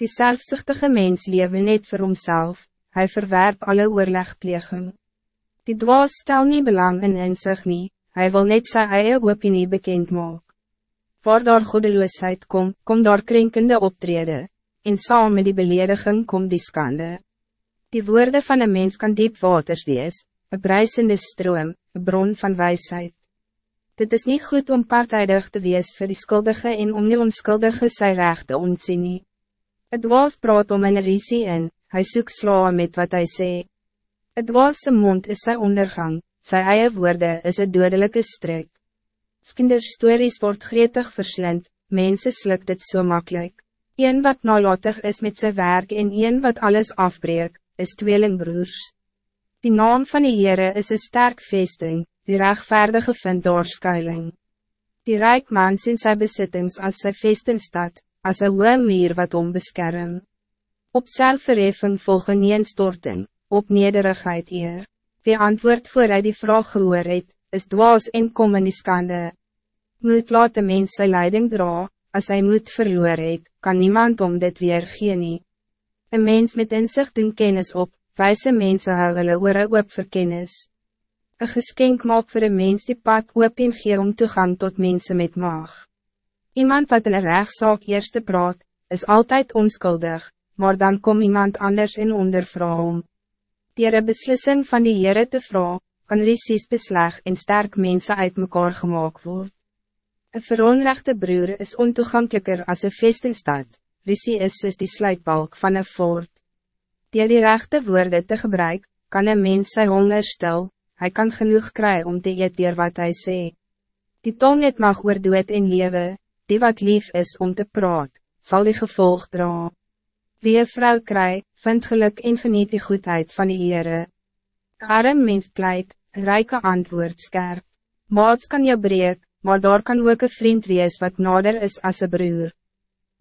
Die zelfzuchtige mens lewe net voor homself, hij verwerp alle oorlegpleging. Die dwaas stel nie belang in in sig nie, hy wil net sy eie opinie bekend maak. Waar daar goedeloosheid kom, kom daar krenkende optrede, en saam met die belediging kom die skande. Die woorden van een mens kan diep waters wees, een bruisende stroom, een bron van wijsheid. Dit is niet goed om partijdig te wees voor die skuldige en om die onskuldige sy recht te ontzien nie. Het was praat om een risie in, hy soek sla met wat hij sê. Het was zijn mond is zijn ondergang, sy eie woorde is een dodelijke strik. Skinders stories word gretig verslind, mensen slukt het zo so makkelijk. Een wat nalatig is met zijn werk en een wat alles afbreek, is tweelingbroers. Die naam van die Heere is een sterk vesting, die rechtvaardige vind doorskuiling. Die rijk man sien sy besittings als sy vestingstad, als een hoge meer wat om beskerm. Op zelfverheffing volgen nie storting, op nederigheid eer. Wie antwoord voor hy die vraag gehoor het, is dwaas en kom in die skande. Moet laat de mens sy leiding dra, als hij moet verloor het, kan niemand om dit weer gee nie. Een mens met inzicht doen kennis op, wijze mensen hou hulle oor oop vir kennis. Een geskenk maak voor een mens die pad oop en gee om toegang tot mensen met maag. Iemand wat in een rechtszaak eerste praat, is altijd onschuldig, maar dan kom iemand anders in ondervra om. Dier een beslissing van die Heere te vrouw, kan risies besleg en sterk mensen uit mekaar gemaakt word. Een veronrechte broer is ontoegankelijker als een vestingstad, risie is soos die sluitbalk van een fort. Dier die rechte woorden te gebruik, kan een mens sy honger stil, hij kan genoeg krijgen om te eet dier wat hij sê. Die tong het mag oor dood en lewe, die wat lief is om te praat, zal die gevolg dra. Wie een vrouw krijgt, vindt geluk en geniet die goedheid van die Heere. Arm mens pleit, rijke antwoord scherp. Maats kan je breek, maar daar kan ook een vriend wees wat nader is als een broer.